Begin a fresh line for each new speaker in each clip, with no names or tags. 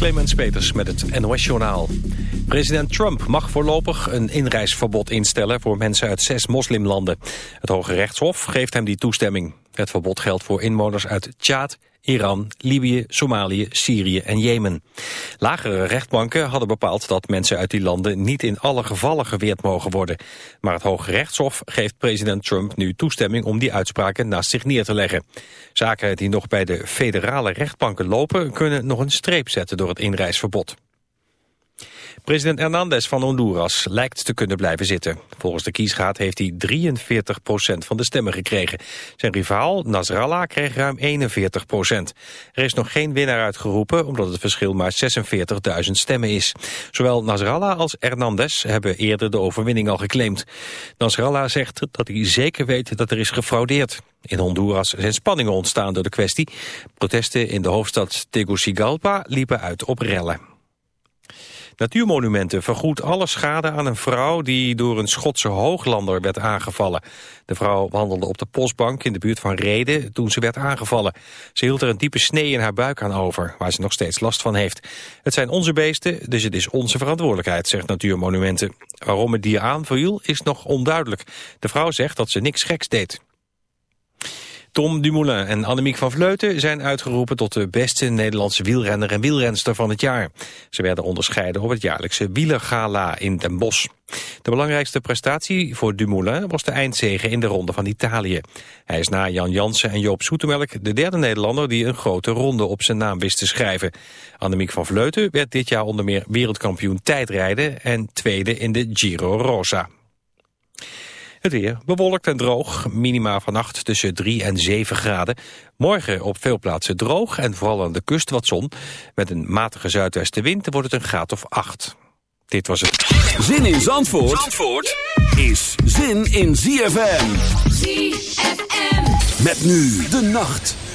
Clemens Peters met het NOS Journaal. President Trump mag voorlopig een inreisverbod instellen voor mensen uit zes moslimlanden. Het Hoge Rechtshof geeft hem die toestemming. Het verbod geldt voor inwoners uit Tjaad, Iran, Libië, Somalië, Syrië en Jemen. Lagere rechtbanken hadden bepaald dat mensen uit die landen niet in alle gevallen geweerd mogen worden. Maar het Hoge Rechtshof geeft president Trump nu toestemming om die uitspraken naast zich neer te leggen. Zaken die nog bij de federale rechtbanken lopen kunnen nog een streep zetten door het inreisverbod. President Hernandez van Honduras lijkt te kunnen blijven zitten. Volgens de kiesraad heeft hij 43% van de stemmen gekregen. Zijn rivaal Nasrallah kreeg ruim 41% Er is nog geen winnaar uitgeroepen omdat het verschil maar 46.000 stemmen is. Zowel Nasrallah als Hernandez hebben eerder de overwinning al geclaimd. Nasrallah zegt dat hij zeker weet dat er is gefraudeerd. In Honduras zijn spanningen ontstaan door de kwestie. Protesten in de hoofdstad Tegucigalpa liepen uit op rellen. Natuurmonumenten vergoedt alle schade aan een vrouw die door een Schotse hooglander werd aangevallen. De vrouw wandelde op de postbank in de buurt van Reden toen ze werd aangevallen. Ze hield er een diepe snee in haar buik aan over, waar ze nog steeds last van heeft. Het zijn onze beesten, dus het is onze verantwoordelijkheid, zegt Natuurmonumenten. Waarom het dier aanviel is nog onduidelijk. De vrouw zegt dat ze niks geks deed. Tom Dumoulin en Annemiek van Vleuten zijn uitgeroepen tot de beste Nederlandse wielrenner en wielrenster van het jaar. Ze werden onderscheiden op het jaarlijkse wielergala in Den Bosch. De belangrijkste prestatie voor Dumoulin was de eindzege in de Ronde van Italië. Hij is na Jan Jansen en Joop Soetemelk de derde Nederlander die een grote ronde op zijn naam wist te schrijven. Annemiek van Vleuten werd dit jaar onder meer wereldkampioen tijdrijden en tweede in de Giro Rosa. Het weer bewolkt en droog. Minima vannacht tussen 3 en 7 graden. Morgen op veel plaatsen droog en vooral aan de kust wat zon. Met een matige zuidwestenwind wordt het een graad of 8. Dit was het.
Zin in Zandvoort, Zandvoort is zin in ZFM. ZFM. Met nu de nacht.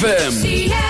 ZFM.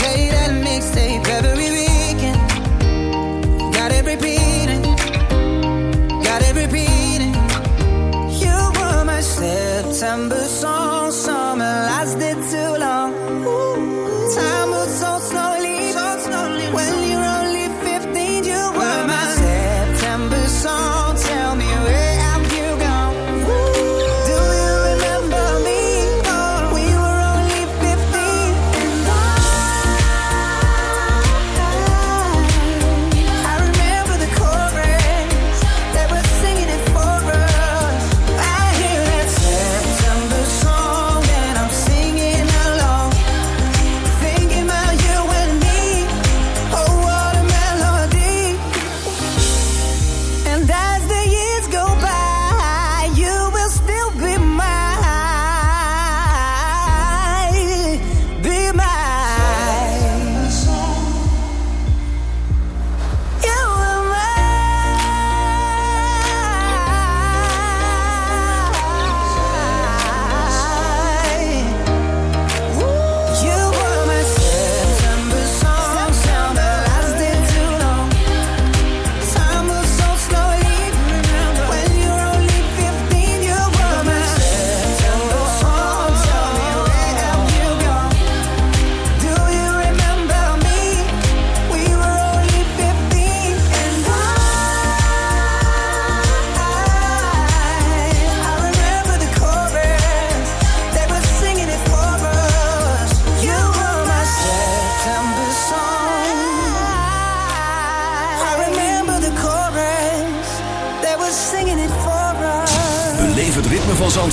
December song.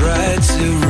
tried to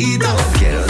Quiero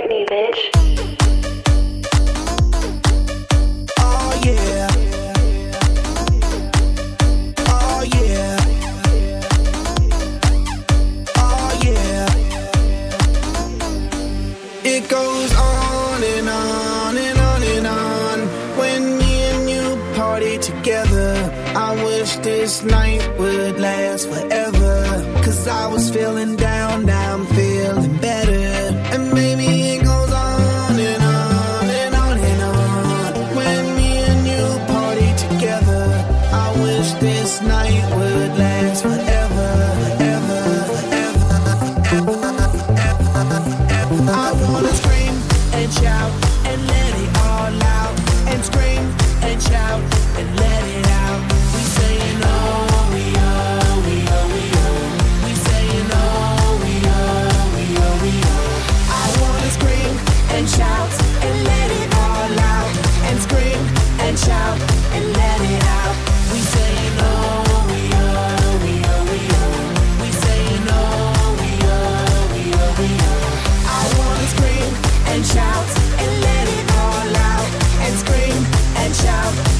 shout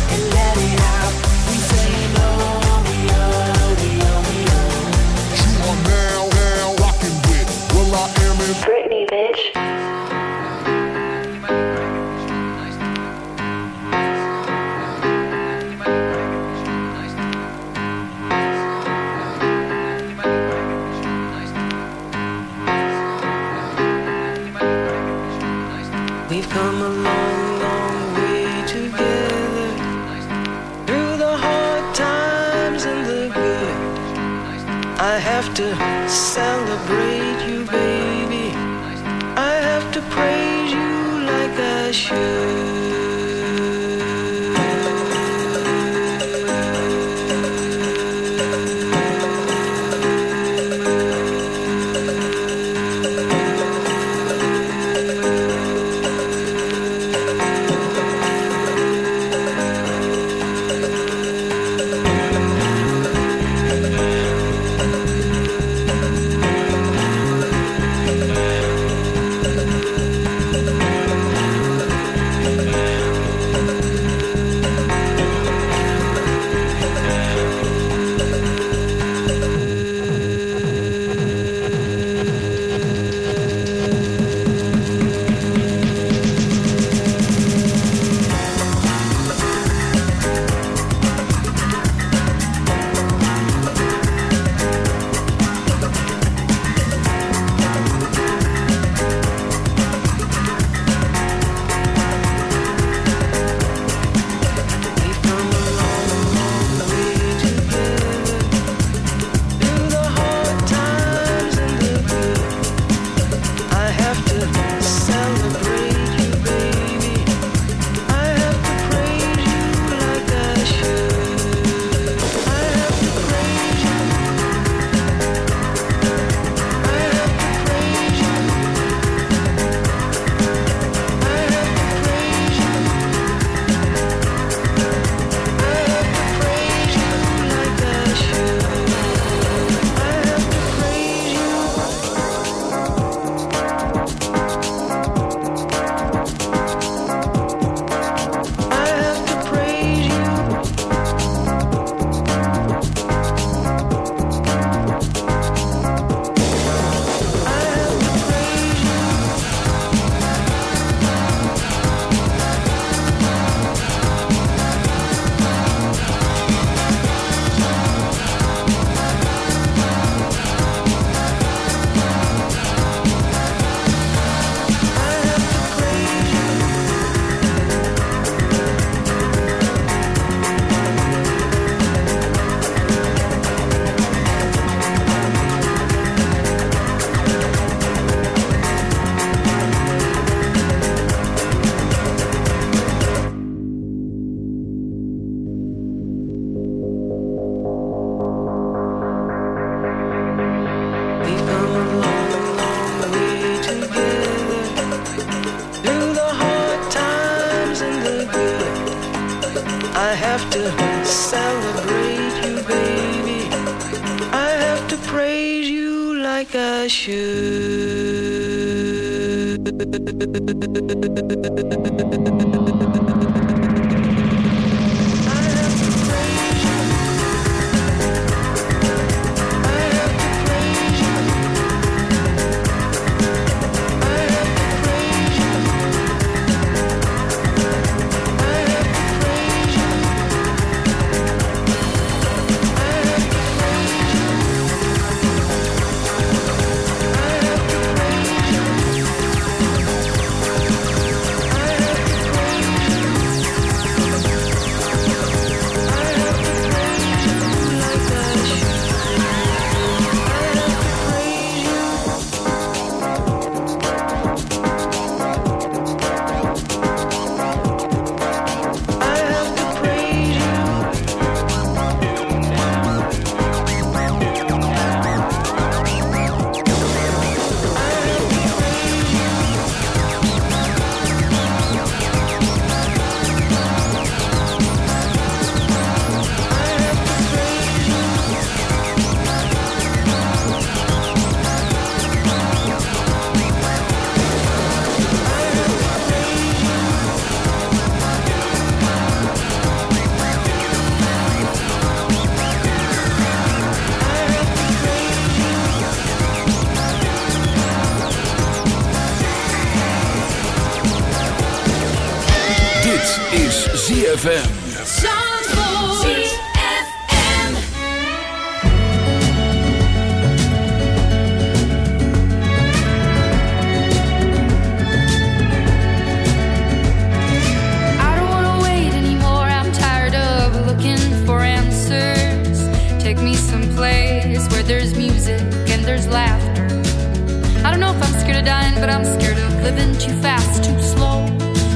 I
don't know if I'm scared of dying, but I'm scared of living too fast, too slow.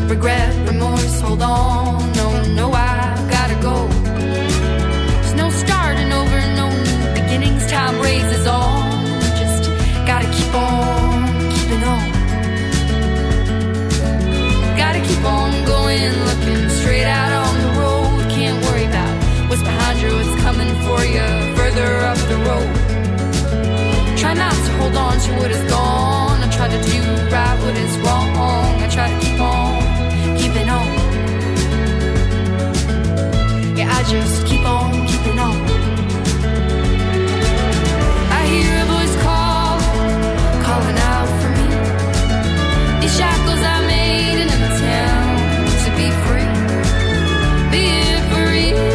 Regret, remorse, hold on. No, no, I gotta go. There's no starting over, no new beginnings. Time raises on. Just gotta keep on keeping on. Gotta keep on going, looking straight out on the road. Can't worry about what's behind you, what's coming for you further up the road. Hold on to what is gone. I try to do right what is wrong. I try to keep on keeping on. Yeah, I just keep on keeping on. I hear a voice call, calling out for me. These shackles I made in a town to be free. Be for